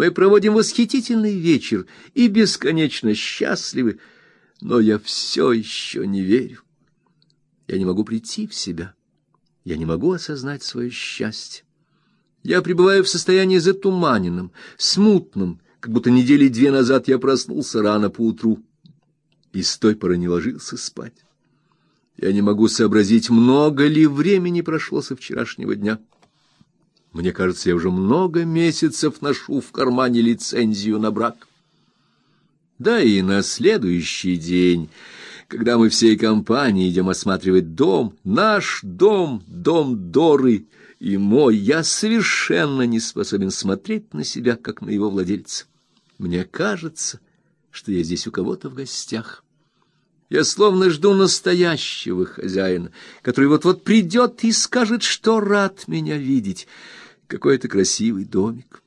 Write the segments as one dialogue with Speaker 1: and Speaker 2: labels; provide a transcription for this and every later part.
Speaker 1: Мы проводим восхитительный вечер и бесконечно счастливы, но я все еще не верю. Я не могу прийти в себя. Я не могу осознать свое счастье. Я пребываю в состоянии затуманенном, смутном, как будто недели две назад я проснулся рано поутру и с той поры не ложился спать. Я не могу сообразить, много ли времени прошло со вчерашнего дня. Мне кажется, я уже много месяцев ношу в кармане лицензию на брак. Да и на следующий день, когда мы всей компанией идем осматривать дом, наш дом, дом Доры и мой, я совершенно не способен смотреть на себя, как на его владельца. Мне кажется, что я здесь у кого-то в гостях. Я словно жду настоящего хозяина, который вот-вот придет и скажет, что рад меня видеть. Какой это красивый домик.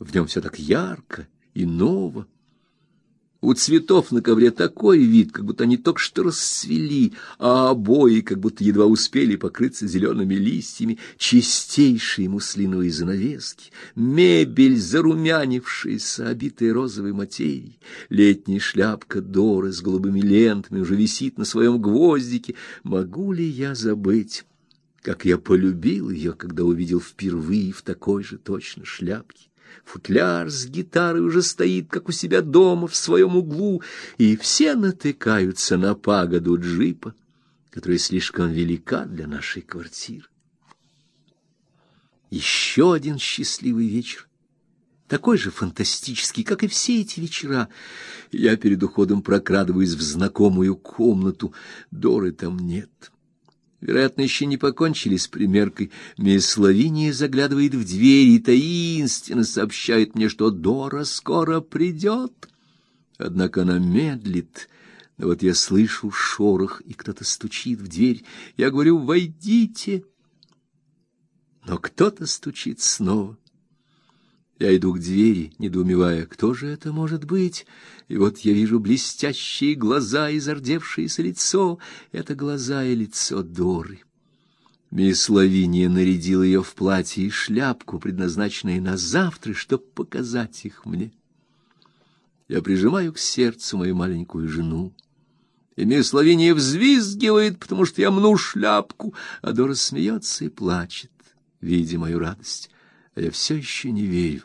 Speaker 1: В нем все так ярко и ново. У цветов на ковре такой вид, как будто они только что расцвели, а обои как будто едва успели покрыться зелеными листьями, чистейшие муслиновые занавески, мебель зарумянившаяся, обитая розовой материей, летняя шляпка Доры с голубыми лентами уже висит на своем гвоздике. Могу ли я забыть, как я полюбил ее, когда увидел впервые в такой же точно шляпке? Футляр с гитарой уже стоит, как у себя дома, в своем углу, и все натыкаются на пагоду джипа, которая слишком велика для нашей квартиры. Еще один счастливый вечер, такой же фантастический, как и все эти вечера. Я перед уходом прокрадываюсь в знакомую комнату, Доры там нет. Вероятно, еще не покончили с примеркой. Мисс Лавиния заглядывает в дверь и таинственно сообщает мне, что Дора скоро придет. Однако она медлит. Но вот я слышу шорох, и кто-то стучит в дверь. Я говорю: "Войдите". Но кто-то стучит снова. Я иду к двери, недоумевая, кто же это может быть. И вот я вижу блестящие глаза и зардевшееся лицо. Это глаза и лицо Доры. Мисс Лавиния нарядила ее в платье и шляпку, предназначенные на завтра, чтобы показать их мне. Я прижимаю к сердцу мою маленькую жену. И мисс Лавиния взвизгивает, потому что я мну шляпку, а Дора смеется и плачет, видя мою радость а я все еще не верю.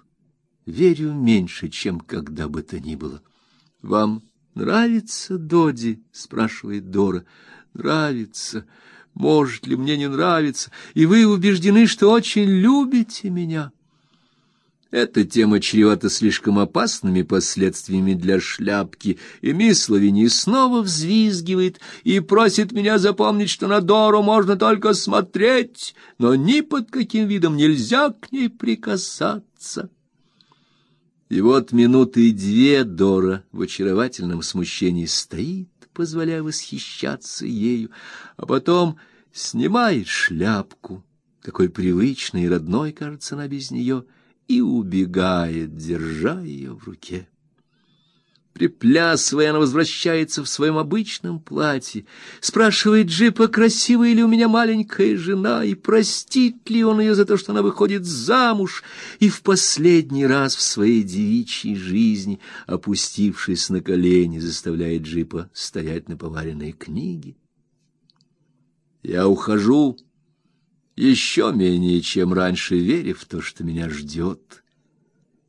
Speaker 1: Верю меньше, чем когда бы то ни было. Вам нравится Доди? спрашивает Дора. Нравится. Может ли мне не нравиться? И вы убеждены, что очень любите меня? Эта тема чревата слишком опасными последствиями для шляпки, и мисс Лавини снова взвизгивает и просит меня запомнить, что на Дору можно только смотреть, но ни под каким видом нельзя к ней прикасаться. И вот минуты две Дора в очаровательном смущении стоит, позволяя восхищаться ею, а потом снимает шляпку, такой привычной и родной, кажется, она без нее — и убегает, держа ее в руке. Приплясывая, она возвращается в своем обычном платье, спрашивает Джипа, красивая ли у меня маленькая жена, и простит ли он ее за то, что она выходит замуж, и в последний раз в своей девичьей жизни, опустившись на колени, заставляет Джипа стоять на поваренной книге. Я ухожу, еще менее, чем раньше, веря в то, что меня ждет,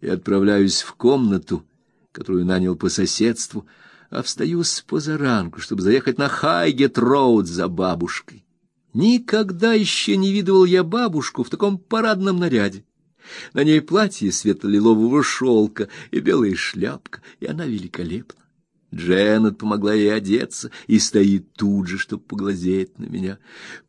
Speaker 1: и отправляюсь в комнату, которую нанял по соседству, а встаю с позаранку, чтобы заехать на Хайгет-роуд за бабушкой. Никогда еще не видывал я бабушку в таком парадном наряде. На ней платье светло-лилового шелка и белая шляпка, и она великолепна. Дженнет помогла ей одеться и стоит тут же, чтобы поглазеть на меня.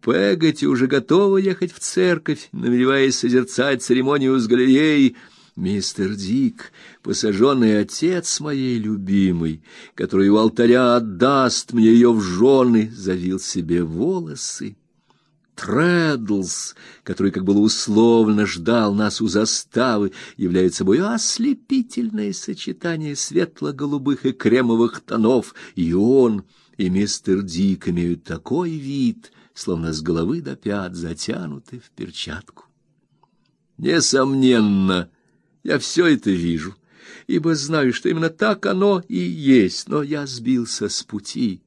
Speaker 1: Пегати уже готова ехать в церковь, намереваясь созерцать церемонию с галереей. Мистер Дик, посаженный отец моей любимой, который у алтаря отдаст мне ее в жены, завил себе волосы Трэддлс, который, как было условно, ждал нас у заставы, является собой ослепительное сочетание светло-голубых и кремовых тонов, и он, и мистер Дик имеют такой вид, словно с головы до пят затянуты в перчатку. Несомненно, Я все это вижу, ибо знаю, что именно так оно и есть, но я сбился с пути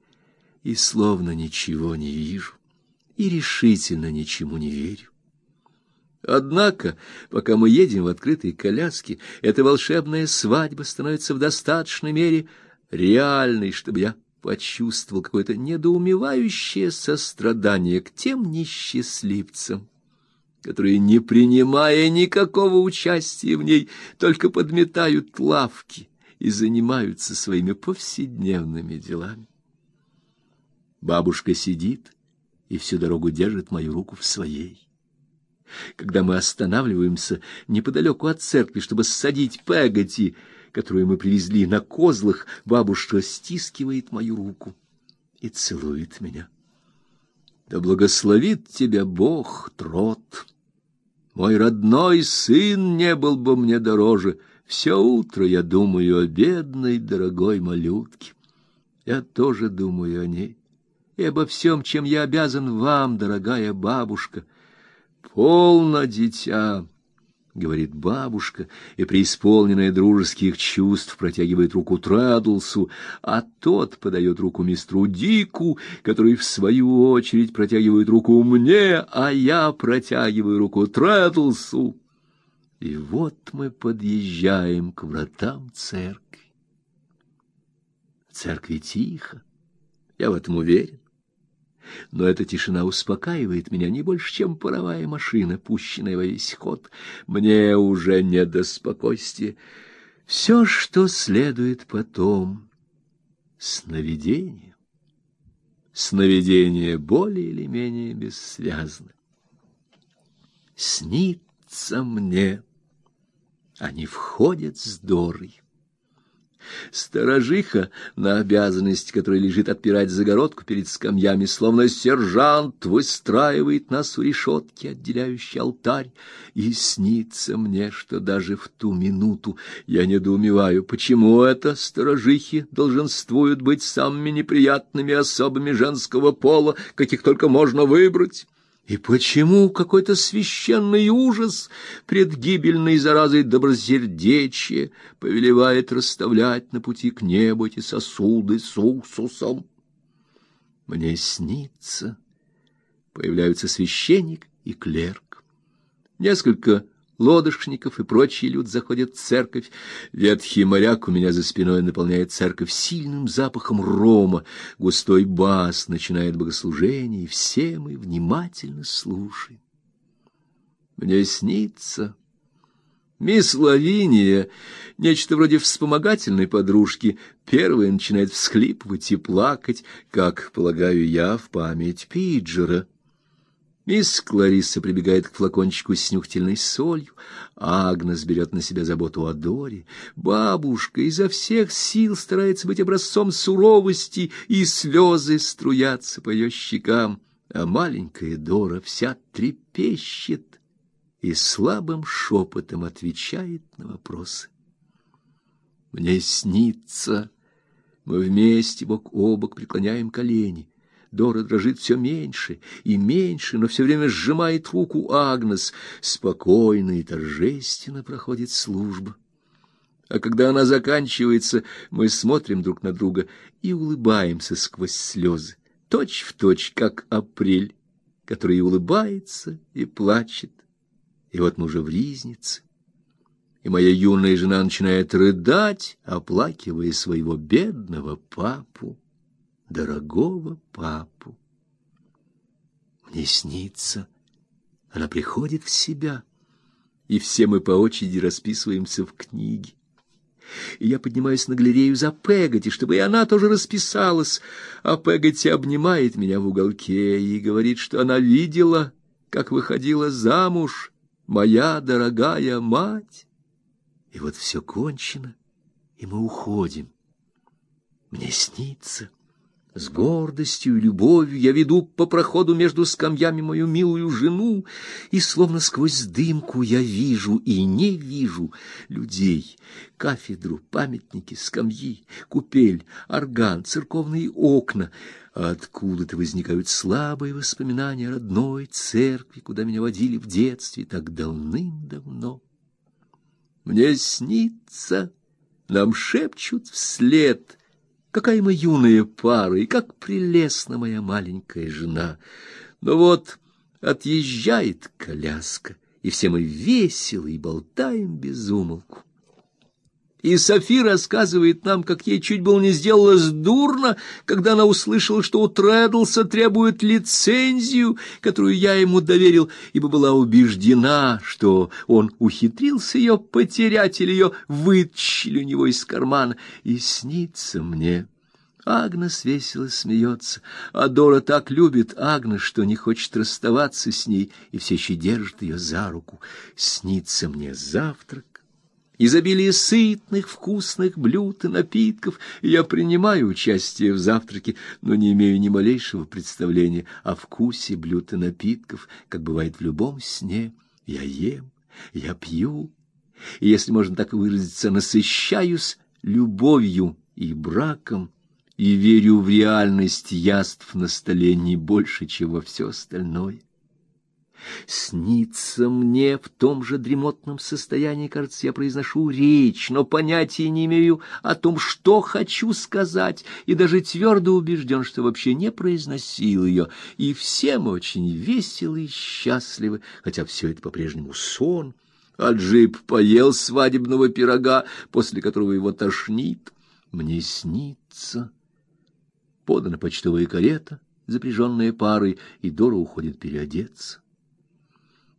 Speaker 1: и словно ничего не вижу, и решительно ничему не верю. Однако, пока мы едем в открытой коляске, эта волшебная свадьба становится в достаточной мере реальной, чтобы я почувствовал какое-то недоумевающее сострадание к тем несчастливцам, которые, не принимая никакого участия в ней, только подметают лавки и занимаются своими повседневными делами. Бабушка сидит и всю дорогу держит мою руку в своей. Когда мы останавливаемся неподалеку от церкви, чтобы ссадить Пегати, которую мы привезли на козлах, бабушка стискивает мою руку и целует меня. Да благословит тебя Бог, трот. Мой родной сын не был бы мне дороже. Все утро я думаю о бедной, дорогой малютке. Я тоже думаю о ней и обо всем, чем я обязан вам, дорогая бабушка. Полно, дитя, говорит бабушка, и преисполненная дружеских чувств протягивает руку Традлсу, а тот подает руку мистеру Дику, который в свою очередь протягивает руку мне, а я протягиваю руку Традлсу. И вот мы подъезжаем к вратам церкви. В церкви тихо. Я в этом уверен. Но эта тишина успокаивает меня не больше, чем паровая машина, пущенная во весь ход. Мне уже не до спокойствия. Все, что следует потом — сновидение. Сновидение более или менее бессвязно. Снится мне, они входят с Дорой. Сторожиха, на обязанность которой лежит отпирать загородку перед скамьями, словно сержант, выстраивает нас у решетки, отделяющей алтарь, и снится мне, что даже в ту минуту я недоумеваю, почему это сторожихи долженствуют быть самыми неприятными особами женского пола, каких только можно выбрать. И почему какой-то священный ужас пред гибельной заразой добросердечия повелевает расставлять на пути к небу эти сосуды с уксусом? Мне снится, появляются священник и клерк. Несколько лодочников и прочий люд заходят в церковь. Ветхий моряк у меня за спиной наполняет церковь сильным запахом рома. Густой бас начинает богослужение, и все мы внимательно слушаем. Мне снится... Мисс Лавиния, нечто вроде вспомогательной подружки, первая начинает всхлипывать и плакать, как, полагаю я, в память Пиджера. Мисс Кларисса прибегает к флакончику с нюхательной солью, Агнес берет на себя заботу о Доре, бабушка изо всех сил старается быть образцом суровости, и слезы струятся по ее щекам, а маленькая Дора вся трепещет и слабым шепотом отвечает на вопросы. Мне снится, мы вместе бок о бок преклоняем колени, Дора дрожит все меньше и меньше, но все время сжимает руку Агнес. Спокойно и торжественно проходит служба. А когда она заканчивается, мы смотрим друг на друга и улыбаемся сквозь слезы, точь в точь, как апрель, который и улыбается, и плачет. И вот мы уже в ризнице. И моя юная жена начинает рыдать, оплакивая своего бедного папу дорогого папу. Мне снится, она приходит в себя, и все мы по очереди расписываемся в книге. И я поднимаюсь на галерею за Пегати, чтобы и она тоже расписалась, а Пегати обнимает меня в уголке и говорит, что она видела, как выходила замуж моя дорогая мать. И вот все кончено, и мы уходим. Мне снится, с гордостью и любовью я веду по проходу между скамьями мою милую жену, и словно сквозь дымку я вижу и не вижу людей, кафедру, памятники, скамьи, купель, орган, церковные окна. Откуда-то возникают слабые воспоминания родной церкви, куда меня водили в детстве так давным-давно. Мне снится, нам шепчут вслед, какая мы юная пара, и как прелестна моя маленькая жена. Но вот отъезжает коляска, и все мы весело и болтаем без умолку. И Софи рассказывает нам, как ей чуть было не сделалось дурно, когда она услышала, что у Трэддлса требует лицензию, которую я ему доверил, ибо была убеждена, что он ухитрился ее потерять или ее вытащили у него из кармана. И снится мне... Агнес весело смеется, а Дора так любит Агнес, что не хочет расставаться с ней, и все еще держит ее за руку. Снится мне завтрак, изобилие сытных, вкусных блюд и напитков, и я принимаю участие в завтраке, но не имею ни малейшего представления о вкусе блюд и напитков, как бывает в любом сне. Я ем, я пью, и, если можно так выразиться, насыщаюсь любовью и браком, и верю в реальность яств на столе не больше, чем во все остальное. Снится мне в том же дремотном состоянии, кажется, я произношу речь, но понятия не имею о том, что хочу сказать, и даже твердо убежден, что вообще не произносил ее. И все мы очень веселы и счастливы, хотя все это по-прежнему сон. А джип поел свадебного пирога, после которого его тошнит. Мне снится. Подана почтовая карета, запряженная парой, и Дора уходит переодеться.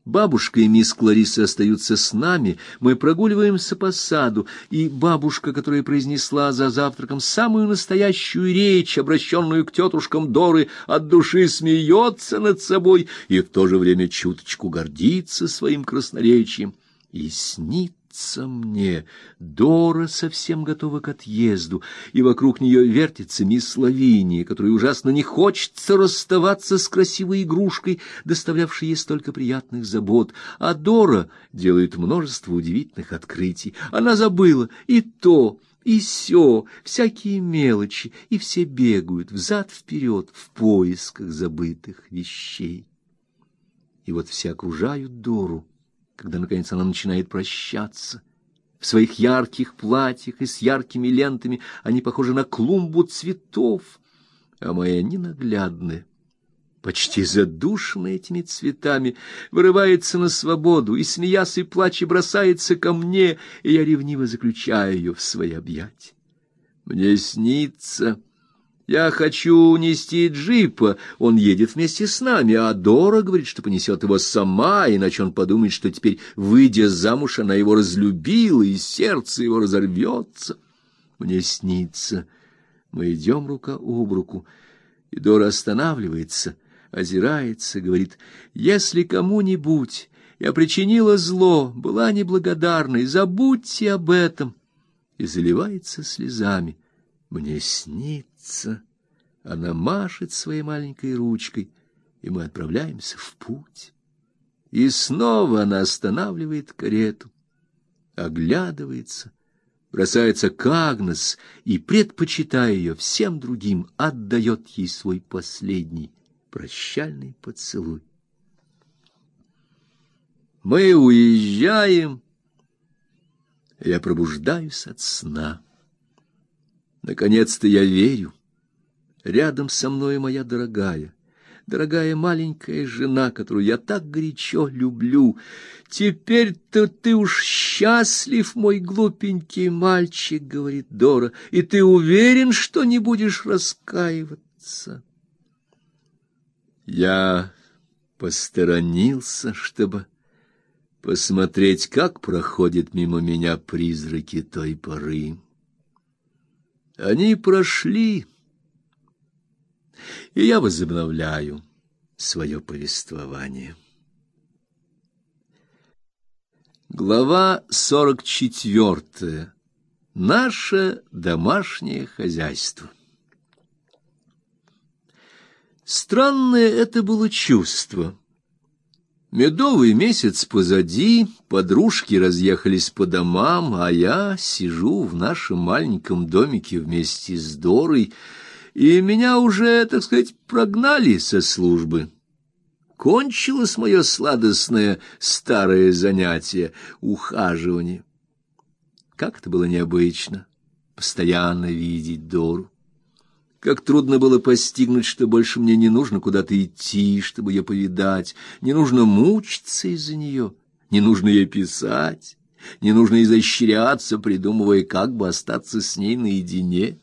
Speaker 1: Бабушка и мисс Клариса остаются с нами, мы прогуливаемся по саду, и бабушка, которая произнесла за завтраком самую настоящую речь, обращенную к тетушкам Доры, от души смеется над собой и в то же время чуточку гордится своим красноречием. И снит Кажется мне, Дора совсем готова к отъезду, и вокруг нее вертится мисс Лавиния, которой ужасно не хочется расставаться с красивой игрушкой, доставлявшей ей столько приятных забот. А Дора делает множество удивительных открытий. Она забыла и то, и сё, всякие мелочи, и все бегают взад-вперед в поисках забытых вещей. И вот все окружают Дору когда, наконец, она начинает прощаться. В своих ярких платьях и с яркими лентами они похожи на клумбу цветов, а моя ненаглядная, почти задушенная этими цветами, вырывается на свободу и, смеясь и плача, бросается ко мне, и я ревниво заключаю ее в свои объятия. Мне снится я хочу унести джипа, он едет вместе с нами, а Дора говорит, что понесет его сама, иначе он подумает, что теперь, выйдя замуж, она его разлюбила, и сердце его разорвется. Мне снится, мы идем рука об руку, и Дора останавливается, озирается, говорит, «Если кому-нибудь я причинила зло, была неблагодарной, забудьте об этом», и заливается слезами. Мне снится, она машет своей маленькой ручкой, и мы отправляемся в путь. И снова она останавливает карету, оглядывается, бросается к Агнес и, предпочитая ее всем другим, отдает ей свой последний прощальный поцелуй. Мы уезжаем, я пробуждаюсь от сна. Наконец-то я верю. Рядом со мной моя дорогая, дорогая маленькая жена, которую я так горячо люблю. Теперь-то ты уж счастлив, мой глупенький мальчик, говорит Дора, и ты уверен, что не будешь раскаиваться. Я посторонился, чтобы посмотреть, как проходят мимо меня призраки той поры. Они прошли, и я возобновляю свое повествование. Глава сорок четвертая. Наше домашнее хозяйство. Странное это было чувство — Медовый месяц позади, подружки разъехались по домам, а я сижу в нашем маленьком домике вместе с Дорой, и меня уже, так сказать, прогнали со службы. Кончилось мое сладостное старое занятие — ухаживание. Как это было необычно, постоянно видеть Дору. Как трудно было постигнуть, что больше мне не нужно куда-то идти, чтобы ее повидать, не нужно мучиться из-за нее, не нужно ей писать, не нужно изощряться, придумывая, как бы остаться с ней наедине.